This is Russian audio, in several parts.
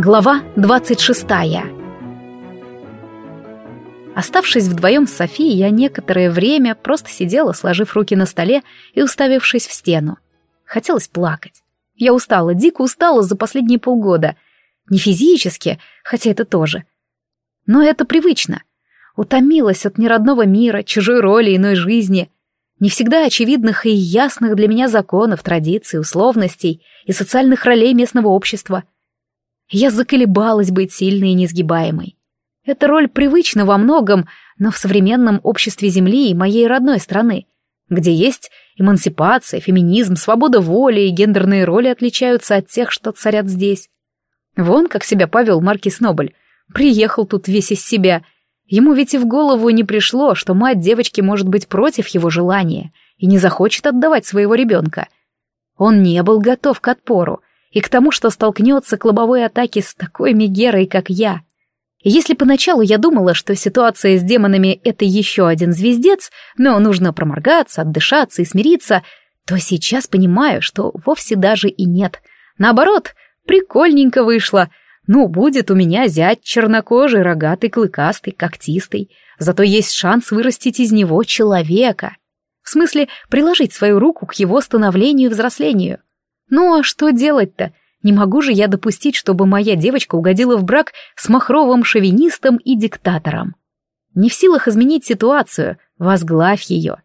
Глава 26 Оставшись вдвоем с Софией, я некоторое время просто сидела, сложив руки на столе и уставившись в стену. Хотелось плакать. Я устала, дико устала за последние полгода. Не физически, хотя это тоже. Но это привычно. Утомилась от неродного мира, чужой роли, иной жизни. Не всегда очевидных и ясных для меня законов, традиций, условностей и социальных ролей местного общества — я заколебалась быть сильной и несгибаемой. Эта роль привычна во многом, но в современном обществе Земли и моей родной страны, где есть эмансипация, феминизм, свобода воли и гендерные роли отличаются от тех, что царят здесь. Вон как себя повел Маркис Нобль. Приехал тут весь из себя. Ему ведь и в голову не пришло, что мать девочки может быть против его желания и не захочет отдавать своего ребенка. Он не был готов к отпору, и к тому, что столкнется к лобовой атаке с такой Мегерой, как я. Если поначалу я думала, что ситуация с демонами — это еще один звездец, но нужно проморгаться, отдышаться и смириться, то сейчас понимаю, что вовсе даже и нет. Наоборот, прикольненько вышло. Ну, будет у меня зять чернокожий, рогатый, клыкастый, когтистый. Зато есть шанс вырастить из него человека. В смысле, приложить свою руку к его становлению и взрослению. Ну а что делать-то? Не могу же я допустить, чтобы моя девочка угодила в брак с махровым шовинистом и диктатором. Не в силах изменить ситуацию, возглавь ее.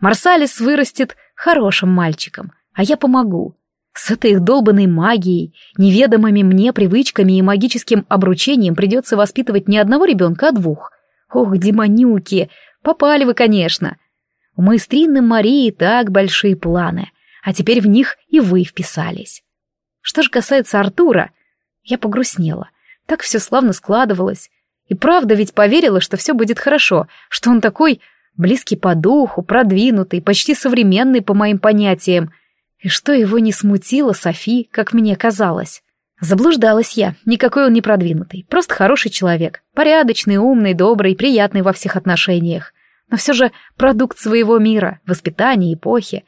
Марсалис вырастет хорошим мальчиком, а я помогу. С этой их долбанной магией, неведомыми мне привычками и магическим обручением придется воспитывать не одного ребенка, а двух. Ох, демонюки, попали вы, конечно. У маэстрины Марии так большие планы а теперь в них и вы вписались. Что же касается Артура, я погрустнела. Так все славно складывалось. И правда ведь поверила, что все будет хорошо, что он такой близкий по духу, продвинутый, почти современный по моим понятиям, и что его не смутило Софи, как мне казалось. Заблуждалась я, никакой он не продвинутый, просто хороший человек, порядочный, умный, добрый, приятный во всех отношениях, но все же продукт своего мира, воспитания, эпохи,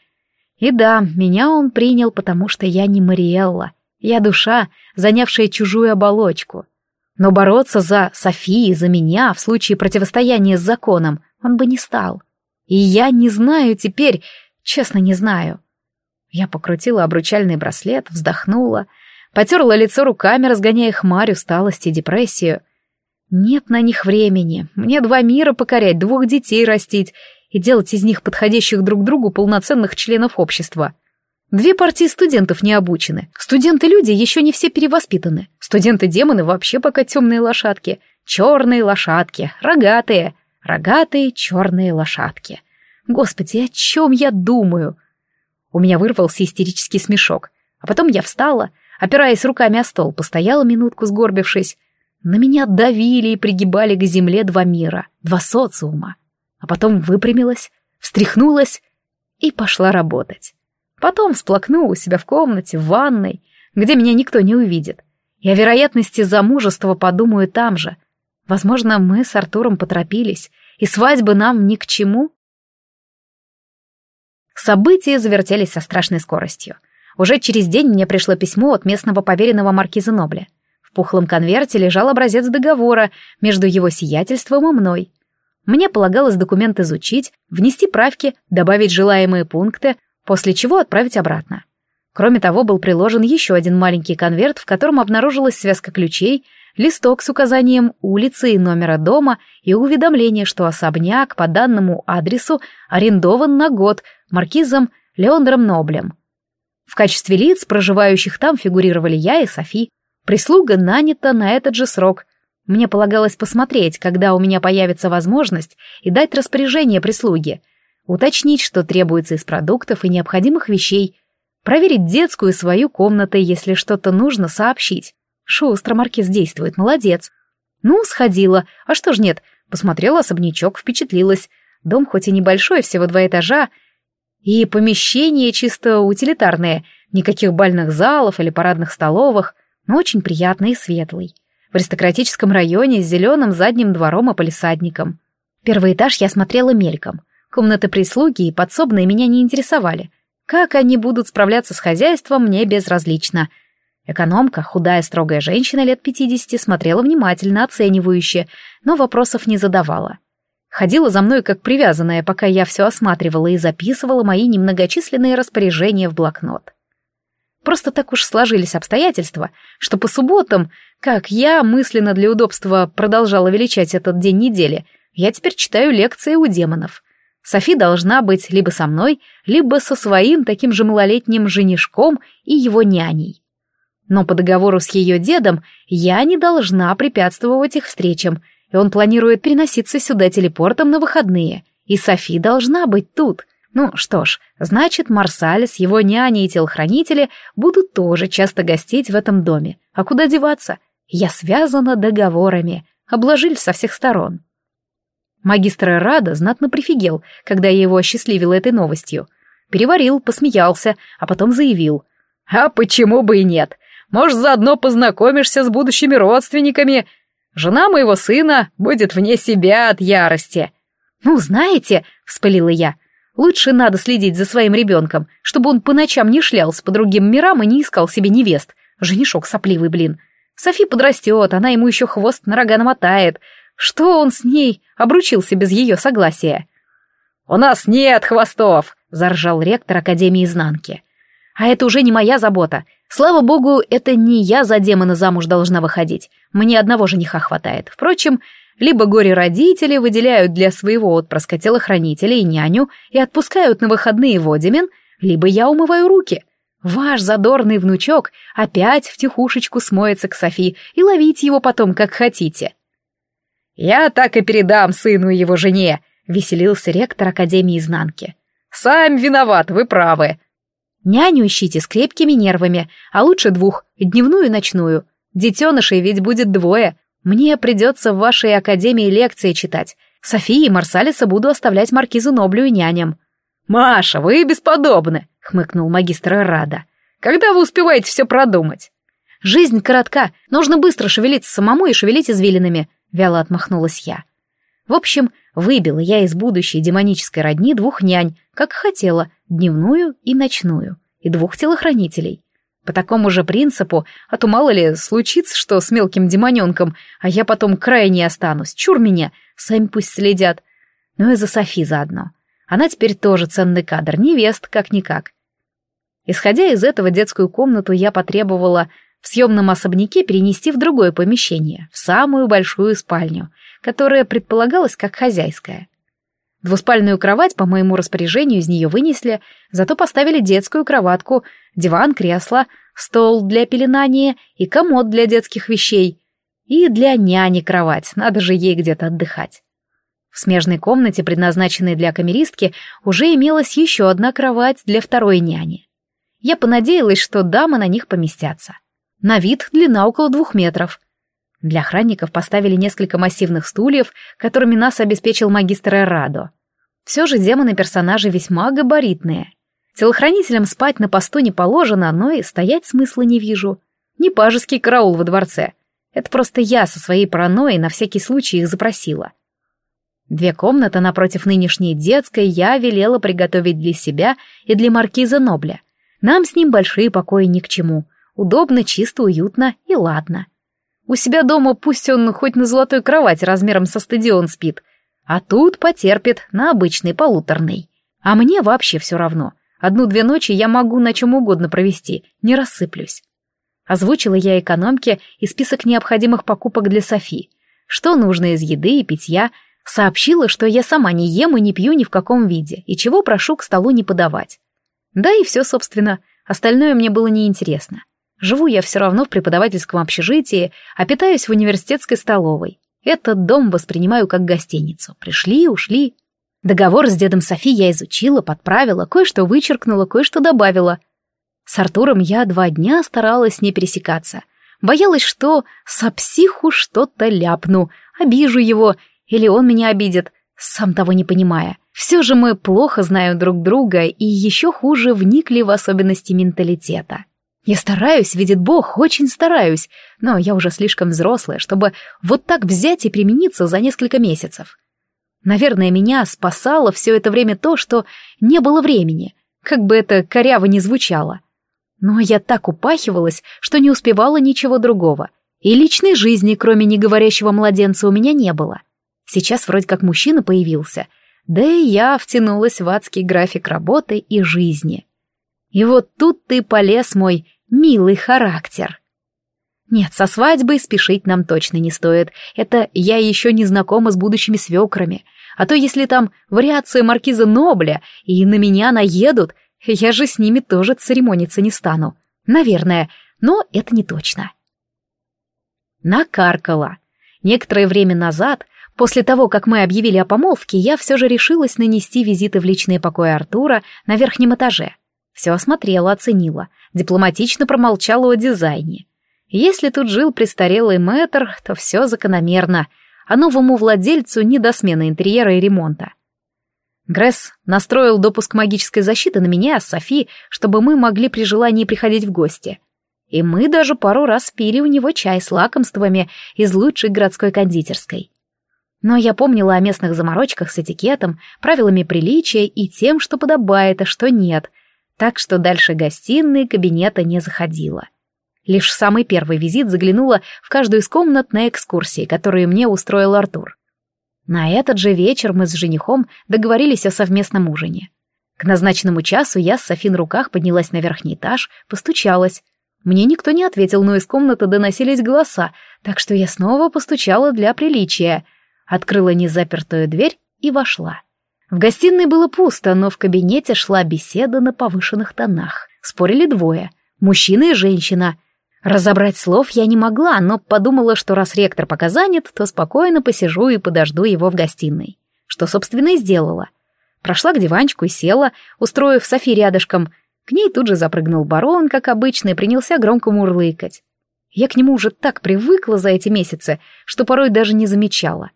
и да, меня он принял, потому что я не Мариэлла. Я душа, занявшая чужую оболочку. Но бороться за Софии, за меня, в случае противостояния с законом, он бы не стал. И я не знаю теперь, честно не знаю. Я покрутила обручальный браслет, вздохнула, потерла лицо руками, разгоняя хмарь, усталость и депрессию. Нет на них времени. Мне два мира покорять, двух детей растить и делать из них подходящих друг другу полноценных членов общества. Две партии студентов не обучены. Студенты-люди еще не все перевоспитаны. Студенты-демоны вообще пока темные лошадки. Черные лошадки, рогатые. Рогатые черные лошадки. Господи, о чем я думаю? У меня вырвался истерический смешок. А потом я встала, опираясь руками о стол, постояла минутку, сгорбившись. На меня давили и пригибали к земле два мира, два социума а потом выпрямилась, встряхнулась и пошла работать. Потом всплакнула у себя в комнате, в ванной, где меня никто не увидит. О вероятности замужества подумаю там же. Возможно, мы с Артуром поторопились, и свадьбы нам ни к чему. События завертелись со страшной скоростью. Уже через день мне пришло письмо от местного поверенного маркиза Нобля. В пухлом конверте лежал образец договора между его сиятельством и мной. Мне полагалось документ изучить, внести правки, добавить желаемые пункты, после чего отправить обратно. Кроме того, был приложен еще один маленький конверт, в котором обнаружилась связка ключей, листок с указанием улицы и номера дома и уведомление, что особняк по данному адресу арендован на год маркизом Леондером Ноблем. В качестве лиц, проживающих там, фигурировали я и Софи. Прислуга нанята на этот же срок — мне полагалось посмотреть, когда у меня появится возможность, и дать распоряжение прислуге, уточнить, что требуется из продуктов и необходимых вещей, проверить детскую и свою комнаты, если что-то нужно, сообщить. Шустро Маркиз действует, молодец. Ну, сходила, а что ж нет, посмотрела особнячок, впечатлилась. Дом хоть и небольшой, всего два этажа, и помещение чисто утилитарное, никаких бальных залов или парадных столовых, но очень приятный и светлый в аристократическом районе с зеленым задним двором и полисадником. Первый этаж я смотрела мельком. Комнаты прислуги и подсобные меня не интересовали. Как они будут справляться с хозяйством, мне безразлично. Экономка, худая строгая женщина лет пятидесяти, смотрела внимательно, оценивающе, но вопросов не задавала. Ходила за мной как привязанная, пока я все осматривала и записывала мои немногочисленные распоряжения в блокнот. Просто так уж сложились обстоятельства, что по субботам, как я мысленно для удобства продолжала величать этот день недели, я теперь читаю лекции у демонов. Софи должна быть либо со мной, либо со своим таким же малолетним женишком и его няней. Но по договору с ее дедом я не должна препятствовать их встречам, и он планирует переноситься сюда телепортом на выходные, и Софи должна быть тут — ну что ж, значит, Марсалис, его няни и телохранители будут тоже часто гостить в этом доме. А куда деваться? Я связана договорами. Обложили со всех сторон. Магистр Рада знатно прифигел, когда я его осчастливила этой новостью. Переварил, посмеялся, а потом заявил. «А почему бы и нет? Может, заодно познакомишься с будущими родственниками. Жена моего сына будет вне себя от ярости». «Ну, знаете», — вспылила я, — Лучше надо следить за своим ребенком, чтобы он по ночам не шлялся по другим мирам и не искал себе невест. Женишок сопливый, блин. Софи подрастет, она ему еще хвост на рога намотает. Что он с ней обручился без ее согласия? «У нас нет хвостов!» — заржал ректор Академии Изнанки. «А это уже не моя забота. Слава богу, это не я за демона замуж должна выходить. Мне одного жениха хватает. Впрочем, либо горе-родители выделяют для своего отпрыска телохранителя и няню и отпускают на выходные в Одимен, либо я умываю руки. Ваш задорный внучок опять втихушечку смоется к Софи и ловите его потом, как хотите. «Я так и передам сыну и его жене», — веселился ректор Академии Изнанки. «Сам виноват, вы правы». «Няню ищите с крепкими нервами, а лучше двух, дневную и ночную. Детенышей ведь будет двое, мне придется в вашей академии лекции читать. Софии и Марсалиса буду оставлять маркизу Ноблю и няням». «Маша, вы бесподобны», — хмыкнул магистр Рада. «Когда вы успеваете все продумать?» «Жизнь коротка, нужно быстро шевелиться самому и шевелить извилинами», — вяло отмахнулась я. В общем, выбила я из будущей демонической родни двух нянь, как хотела, дневную и ночную, и двух телохранителей. По такому же принципу, а то мало ли случится, что с мелким демоненком, а я потом крайне останусь. Чур меня, сами пусть следят. Ну и за Софи заодно. Она теперь тоже ценный кадр, невест как-никак. Исходя из этого детскую комнату я потребовала в съемном особняке перенести в другое помещение, в самую большую спальню, которая предполагалась как хозяйская. Двуспальную кровать по моему распоряжению из нее вынесли, зато поставили детскую кроватку, диван, кресло, стол для пеленания и комод для детских вещей. И для няни кровать, надо же ей где-то отдыхать. В смежной комнате, предназначенной для камеристки, уже имелась еще одна кровать для второй няни. Я понадеялась, что дамы на них поместятся. На вид длина около двух метров. Для охранников поставили несколько массивных стульев, которыми нас обеспечил магистр Эрадо. Все же демоны-персонажи весьма габаритные. Телохранителям спать на посту не положено, но и стоять смысла не вижу. Не пажеский караул во дворце. Это просто я со своей паранойей на всякий случай их запросила. Две комнаты напротив нынешней детской я велела приготовить для себя и для маркиза Нобля. Нам с ним большие покои ни к чему. Удобно, чисто, уютно и ладно. У себя дома пусть он хоть на золотой кровати размером со стадион спит — а тут потерпит на обычный полуторный. А мне вообще все равно. Одну-две ночи я могу на чем угодно провести, не рассыплюсь. Озвучила я экономке и список необходимых покупок для Софи. Что нужно из еды и питья, сообщила, что я сама не ем и не пью ни в каком виде, и чего прошу к столу не подавать. Да и все, собственно, остальное мне было неинтересно. Живу я все равно в преподавательском общежитии, а питаюсь в университетской столовой. Этот дом воспринимаю как гостиницу. Пришли, ушли. Договор с дедом Софи я изучила, подправила, кое-что вычеркнула, кое-что добавила. С Артуром я два дня старалась не пересекаться. Боялась, что со психу что-то ляпну, обижу его, или он меня обидит, сам того не понимая. Все же мы плохо знаем друг друга и еще хуже вникли в особенности менталитета. Я стараюсь, видит Бог, очень стараюсь, но я уже слишком взрослая, чтобы вот так взять и примениться за несколько месяцев. Наверное, меня спасало все это время то, что не было времени, как бы это коряво ни звучало. Но я так упахивалась, что не успевала ничего другого. И личной жизни, кроме неговорящего младенца, у меня не было. Сейчас вроде как мужчина появился, да и я втянулась в адский график работы и жизни. И вот тут ты полез мой милый характер. Нет, со свадьбой спешить нам точно не стоит. Это я еще не знакома с будущими свекрами. А то если там вариация маркиза Нобля и на меня наедут, я же с ними тоже церемониться не стану. Наверное, но это не точно. Накаркала. Некоторое время назад, после того, как мы объявили о помолвке, я все же решилась нанести визиты в личные покои Артура на верхнем этаже. Все осмотрела, оценила, дипломатично промолчала о дизайне. Если тут жил престарелый мэтр, то все закономерно, а новому владельцу не до смены интерьера и ремонта. Гресс настроил допуск магической защиты на меня, с Софи, чтобы мы могли при желании приходить в гости. И мы даже пару раз пили у него чай с лакомствами из лучшей городской кондитерской. Но я помнила о местных заморочках с этикетом, правилами приличия и тем, что подобает, а что нет, так что дальше гостиной кабинета не заходила. Лишь в самый первый визит заглянула в каждую из комнат на экскурсии, которые мне устроил Артур. На этот же вечер мы с женихом договорились о совместном ужине. К назначенному часу я с Софи на руках поднялась на верхний этаж, постучалась. Мне никто не ответил, но из комнаты доносились голоса, так что я снова постучала для приличия, открыла незапертую дверь и вошла. В гостиной было пусто, но в кабинете шла беседа на повышенных тонах. Спорили двое — мужчина и женщина — Разобрать слов я не могла, но подумала, что раз ректор пока занят, то спокойно посижу и подожду его в гостиной. Что, собственно, и сделала. Прошла к диванчику и села, устроив Софи рядышком. К ней тут же запрыгнул барон, как обычно, и принялся громко мурлыкать. Я к нему уже так привыкла за эти месяцы, что порой даже не замечала.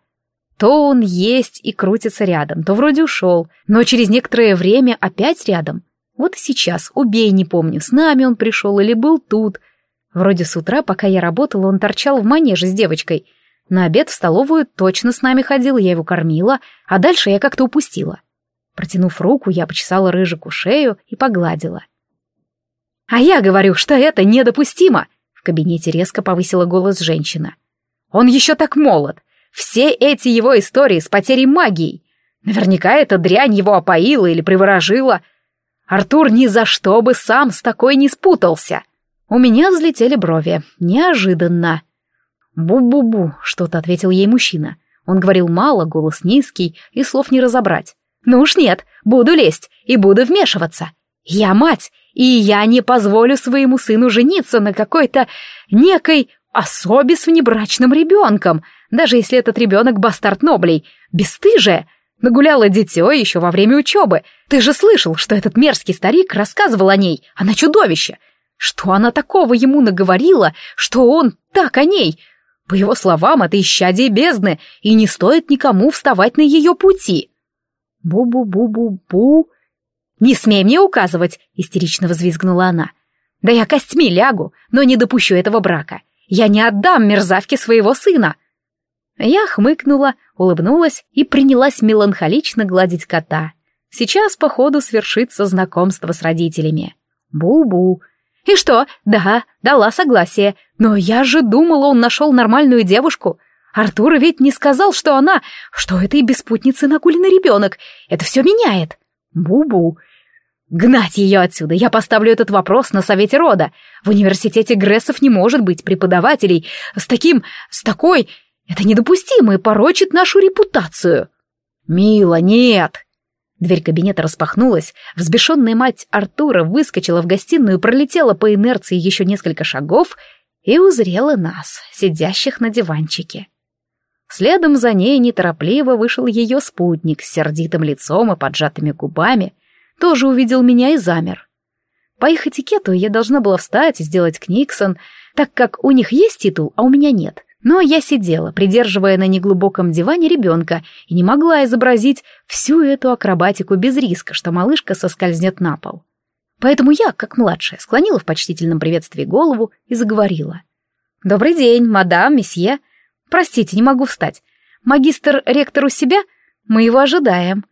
То он есть и крутится рядом, то вроде ушел, но через некоторое время опять рядом. Вот и сейчас, убей, не помню, с нами он пришел или был тут — Вроде с утра, пока я работала, он торчал в манеже с девочкой. На обед в столовую точно с нами ходил, я его кормила, а дальше я как-то упустила. Протянув руку, я почесала рыжику шею и погладила. «А я говорю, что это недопустимо!» В кабинете резко повысила голос женщина. «Он еще так молод! Все эти его истории с потерей магии! Наверняка эта дрянь его опоила или приворожила! Артур ни за что бы сам с такой не спутался!» У меня взлетели брови. Неожиданно. «Бу-бу-бу», — что-то ответил ей мужчина. Он говорил мало, голос низкий, и слов не разобрать. «Ну уж нет, буду лезть и буду вмешиваться. Я мать, и я не позволю своему сыну жениться на какой-то некой особе с внебрачным ребенком, даже если этот ребенок бастард Ноблей, бесстыжая, нагуляла дитё еще во время учебы. Ты же слышал, что этот мерзкий старик рассказывал о ней, она чудовище, что она такого ему наговорила, что он так о ней? По его словам, это исчадие бездны, и не стоит никому вставать на ее пути. Бу-бу-бу-бу-бу. «Не смей мне указывать!» — истерично взвизгнула она. «Да я костьми лягу, но не допущу этого брака. Я не отдам мерзавке своего сына!» Я хмыкнула, улыбнулась и принялась меланхолично гладить кота. Сейчас, походу, свершится знакомство с родителями. Бу-бу, «И что? Да, дала согласие. Но я же думала, он нашел нормальную девушку. Артур ведь не сказал, что она... Что этой беспутницы накуленный ребенок. Это все меняет. Бу-бу. Гнать ее отсюда. Я поставлю этот вопрос на совете рода. В университете Грессов не может быть преподавателей с таким... с такой... Это недопустимо и порочит нашу репутацию. Мила, нет. Дверь кабинета распахнулась, взбешенная мать Артура выскочила в гостиную, пролетела по инерции еще несколько шагов и узрела нас, сидящих на диванчике. Следом за ней неторопливо вышел ее спутник с сердитым лицом и поджатыми губами, тоже увидел меня и замер. По их этикету я должна была встать и сделать книксон, так как у них есть титул, а у меня нет — но я сидела, придерживая на неглубоком диване ребенка, и не могла изобразить всю эту акробатику без риска, что малышка соскользнет на пол. Поэтому я, как младшая, склонила в почтительном приветствии голову и заговорила. «Добрый день, мадам, месье. Простите, не могу встать. Магистр ректор у себя? Мы его ожидаем».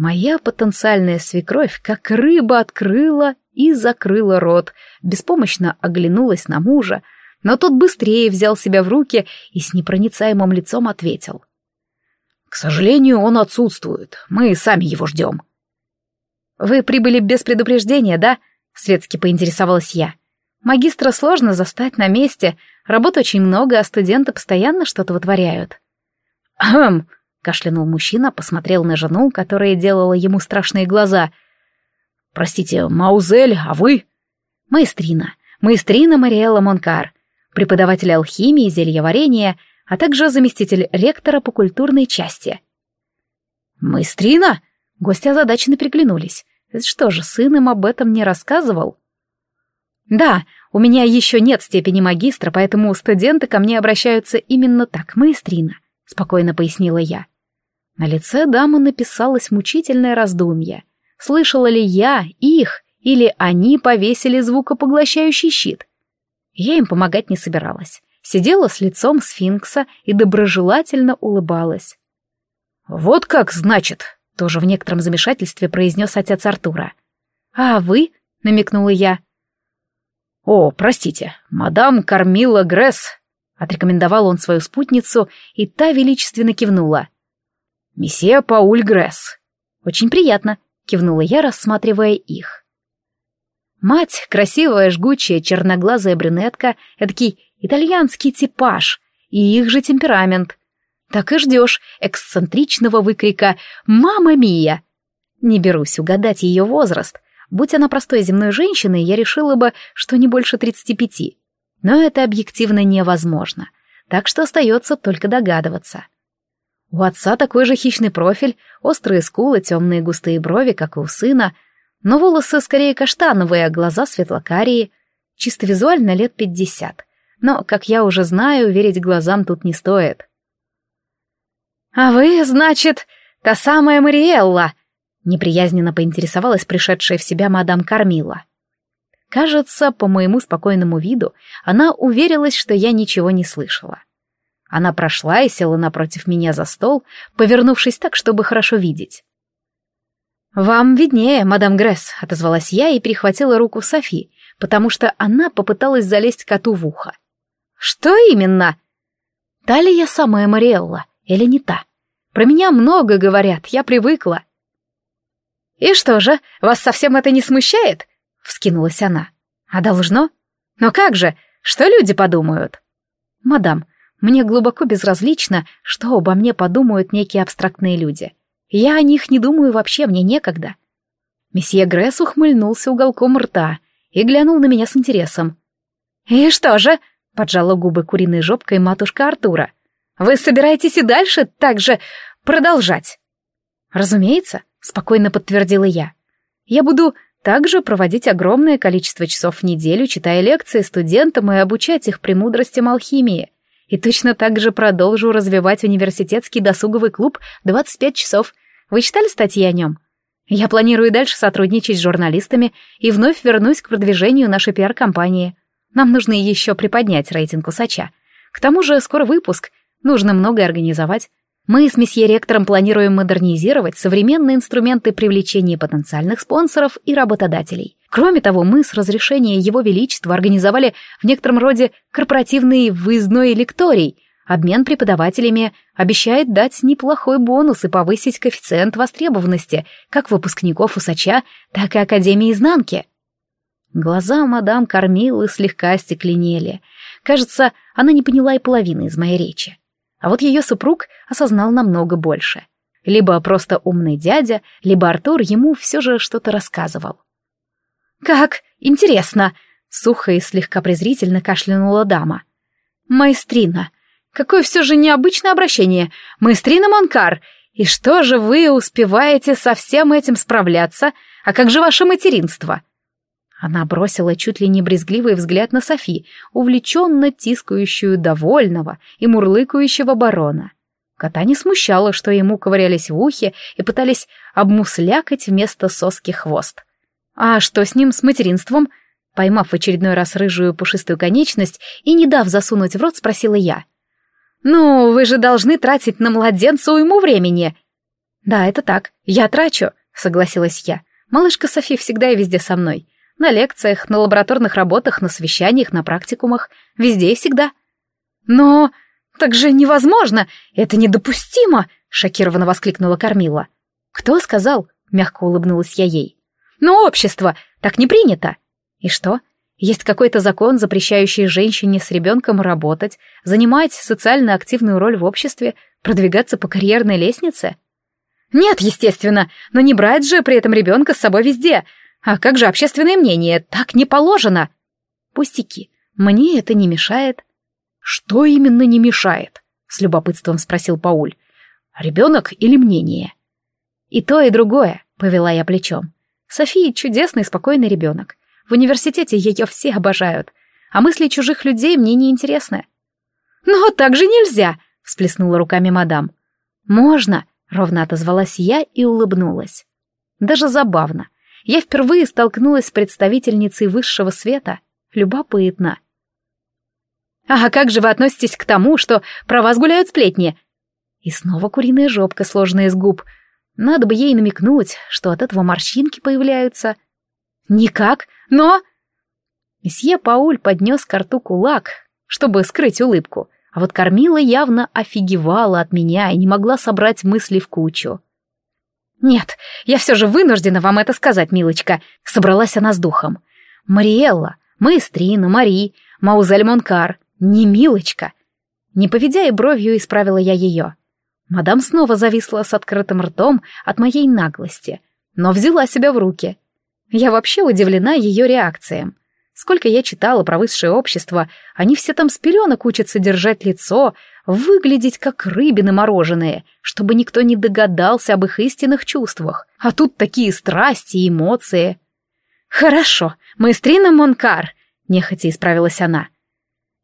Моя потенциальная свекровь как рыба открыла и закрыла рот, беспомощно оглянулась на мужа, но тот быстрее взял себя в руки и с непроницаемым лицом ответил. «К сожалению, он отсутствует. Мы сами его ждем». «Вы прибыли без предупреждения, да?» — светски поинтересовалась я. «Магистра сложно застать на месте, работы очень много, а студенты постоянно что-то вытворяют». «Хм!» — кашлянул мужчина, посмотрел на жену, которая делала ему страшные глаза. «Простите, Маузель, а вы?» «Маэстрина. Маэстрина Мариэлла Монкар, преподаватель алхимии и зельеварения, а также заместитель ректора по культурной части». «Маэстрина?» Гости озадаченно приглянулись. Что же, сын им об этом не рассказывал? Да, у меня еще нет степени магистра, поэтому студенты ко мне обращаются именно так, маэстрина, спокойно пояснила я. На лице дамы написалось мучительное раздумье. Слышала ли я их, или они повесили звукопоглощающий щит? Я им помогать не собиралась. Сидела с лицом сфинкса и доброжелательно улыбалась. «Вот как, значит!» Тоже в некотором замешательстве произнес отец Артура. «А вы?» — намекнула я. «О, простите, мадам Кармила Гресс», — отрекомендовал он свою спутницу, и та величественно кивнула. «Месье Пауль Гресс». «Очень приятно», — кивнула я, рассматривая их. Мать, красивая, жгучая, черноглазая брюнетка, эдакий итальянский типаж, и их же темперамент так и ждешь эксцентричного выкрика «Мама Мия!». Не берусь угадать ее возраст. Будь она простой земной женщиной, я решила бы, что не больше 35. Но это объективно невозможно, так что остается только догадываться. У отца такой же хищный профиль, острые скулы, темные густые брови, как и у сына, но волосы скорее каштановые, а глаза светлокарие. Чисто визуально лет пятьдесят. Но, как я уже знаю, верить глазам тут не стоит. «А вы, значит, та самая Мариэлла?» — неприязненно поинтересовалась пришедшая в себя мадам Кармила. Кажется, по моему спокойному виду, она уверилась, что я ничего не слышала. Она прошла и села напротив меня за стол, повернувшись так, чтобы хорошо видеть. «Вам виднее, мадам Гресс», — отозвалась я и перехватила руку Софи, потому что она попыталась залезть коту в ухо. «Что именно?» «Та ли я самая Мариэлла?» или не та. Про меня много говорят, я привыкла. «И что же, вас совсем это не смущает?» — вскинулась она. «А должно? Но как же, что люди подумают?» «Мадам, мне глубоко безразлично, что обо мне подумают некие абстрактные люди. Я о них не думаю вообще, мне некогда». Месье Гресс ухмыльнулся уголком рта и глянул на меня с интересом. «И что же?» — поджала губы куриной жопкой матушка Артура. Вы собираетесь и дальше так же продолжать? Разумеется, спокойно подтвердила я. Я буду также проводить огромное количество часов в неделю, читая лекции студентам и обучать их премудростям алхимии. И точно так же продолжу развивать университетский досуговый клуб 25 часов. Вы читали статьи о нем? Я планирую дальше сотрудничать с журналистами и вновь вернусь к продвижению нашей пиар-компании. Нам нужно еще приподнять рейтинг усача. К тому же скоро выпуск, Нужно многое организовать. Мы с месье ректором планируем модернизировать современные инструменты привлечения потенциальных спонсоров и работодателей. Кроме того, мы с разрешения Его Величества организовали в некотором роде корпоративный выездной лекторий. Обмен преподавателями обещает дать неплохой бонус и повысить коэффициент востребованности как выпускников Усача, так и Академии Изнанки. Глаза мадам Кормилы слегка стекленели. Кажется, она не поняла и половины из моей речи. А вот ее супруг осознал намного больше. Либо просто умный дядя, либо Артур ему все же что-то рассказывал. «Как? Интересно!» — сухо и слегка презрительно кашлянула дама. «Маэстрина! Какое все же необычное обращение! Маэстрина Монкар! И что же вы успеваете со всем этим справляться? А как же ваше материнство?» Она бросила чуть ли не брезгливый взгляд на Софи, увлеченно тискающую довольного и мурлыкающего барона. Кота не смущало, что ему ковырялись в ухе и пытались обмуслякать вместо соски хвост. А что с ним, с материнством? Поймав в очередной раз рыжую пушистую конечность и не дав засунуть в рот, спросила я. «Ну, вы же должны тратить на младенца уйму времени!» «Да, это так. Я трачу», — согласилась я. «Малышка Софи всегда и везде со мной. На лекциях, на лабораторных работах, на совещаниях, на практикумах. Везде и всегда. Но так же невозможно! Это недопустимо! Шокированно воскликнула Кормила. Кто сказал? Мягко улыбнулась я ей. Но общество! Так не принято! И что? Есть какой-то закон, запрещающий женщине с ребенком работать, занимать социально активную роль в обществе, продвигаться по карьерной лестнице? Нет, естественно, но не брать же при этом ребенка с собой везде. А как же общественное мнение? Так не положено. Пустяки. Мне это не мешает. Что именно не мешает? С любопытством спросил Пауль. Ребенок или мнение? И то, и другое, повела я плечом. София чудесный, спокойный ребенок. В университете ее все обожают, а мысли чужих людей мне не интересны. «Но так же нельзя!» — всплеснула руками мадам. «Можно!» — ровно отозвалась я и улыбнулась. Даже забавно. Я впервые столкнулась с представительницей высшего света. Любопытно. «А как же вы относитесь к тому, что про вас гуляют сплетни?» И снова куриная жопка, сложенная из губ. Надо бы ей намекнуть, что от этого морщинки появляются. «Никак, но...» Месье Пауль поднес к рту кулак, чтобы скрыть улыбку, а вот Кормила явно офигевала от меня и не могла собрать мысли в кучу. «Нет, я все же вынуждена вам это сказать, милочка», — собралась она с духом. «Мариэлла, Маэстрина, Мари, Маузель Монкар, не милочка». Не поведя и бровью, исправила я ее. Мадам снова зависла с открытым ртом от моей наглости, но взяла себя в руки — я вообще удивлена ее реакциям. Сколько я читала про высшее общество, они все там с пеленок учатся держать лицо, выглядеть как рыбины мороженые, чтобы никто не догадался об их истинных чувствах. А тут такие страсти и эмоции. «Хорошо, маэстрина Монкар», — нехотя исправилась она.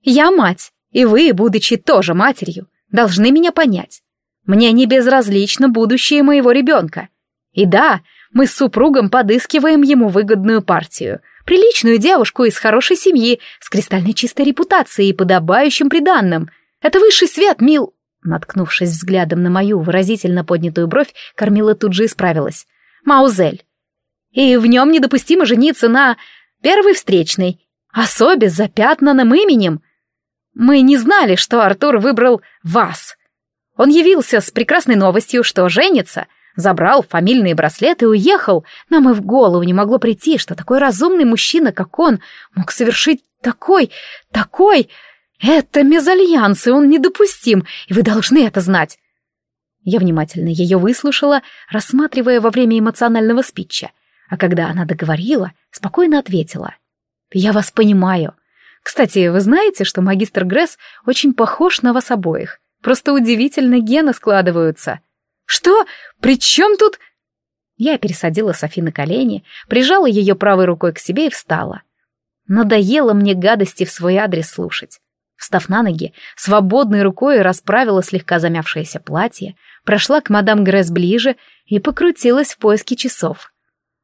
«Я мать, и вы, будучи тоже матерью, должны меня понять. Мне не безразлично будущее моего ребенка. И да, мы с супругом подыскиваем ему выгодную партию. Приличную девушку из хорошей семьи, с кристально чистой репутацией и подобающим приданным. Это высший свет, мил...» Наткнувшись взглядом на мою выразительно поднятую бровь, Кормила тут же исправилась. «Маузель. И в нем недопустимо жениться на первой встречной, особе с запятнанным именем. Мы не знали, что Артур выбрал вас. Он явился с прекрасной новостью, что женится, Забрал фамильные браслеты и уехал. Нам и в голову не могло прийти, что такой разумный мужчина, как он, мог совершить такой, такой... Это мезальянс, и он недопустим, и вы должны это знать. Я внимательно ее выслушала, рассматривая во время эмоционального спича, а когда она договорила, спокойно ответила. «Я вас понимаю. Кстати, вы знаете, что магистр Гресс очень похож на вас обоих? Просто удивительно гены складываются». «Что? При чем тут...» Я пересадила Софи на колени, прижала ее правой рукой к себе и встала. Надоело мне гадости в свой адрес слушать. Встав на ноги, свободной рукой расправила слегка замявшееся платье, прошла к мадам Гресс ближе и покрутилась в поиске часов.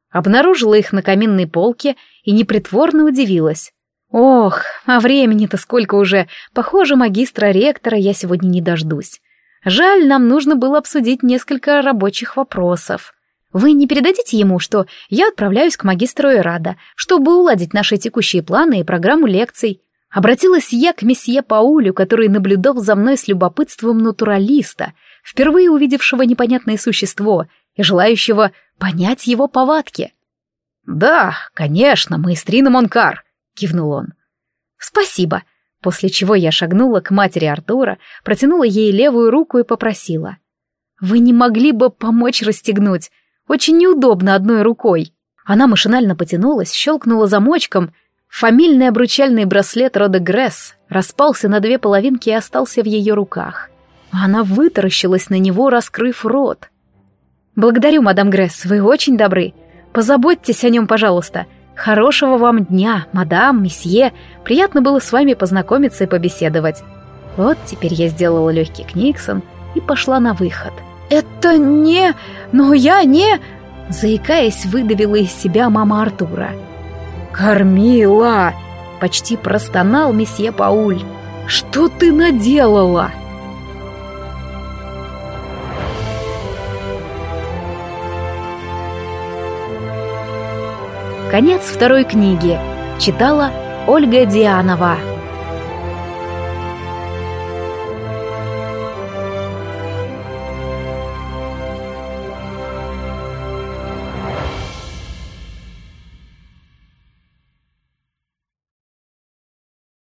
Обнаружила их на каминной полке и непритворно удивилась. Ох, а времени-то сколько уже. Похоже, магистра-ректора я сегодня не дождусь. Жаль, нам нужно было обсудить несколько рабочих вопросов. Вы не передадите ему, что я отправляюсь к магистру Эрада, чтобы уладить наши текущие планы и программу лекций? Обратилась я к месье Паулю, который наблюдал за мной с любопытством натуралиста, впервые увидевшего непонятное существо и желающего понять его повадки. «Да, конечно, маэстрина Монкар», — кивнул он. «Спасибо», После чего я шагнула к матери Артура, протянула ей левую руку и попросила. «Вы не могли бы помочь расстегнуть? Очень неудобно одной рукой». Она машинально потянулась, щелкнула замочком. Фамильный обручальный браслет рода Гресс распался на две половинки и остался в ее руках. Она вытаращилась на него, раскрыв рот. «Благодарю, мадам Гресс, вы очень добры. Позаботьтесь о нем, пожалуйста. Хорошего вам дня, мадам, месье. Приятно было с вами познакомиться и побеседовать. Вот теперь я сделала легкий книксон и пошла на выход. Это не... но я не... Заикаясь, выдавила из себя мама Артура. «Кормила!» — почти простонал месье Пауль. «Что ты наделала?» Конец второй книги. Читала Ольга Дианова.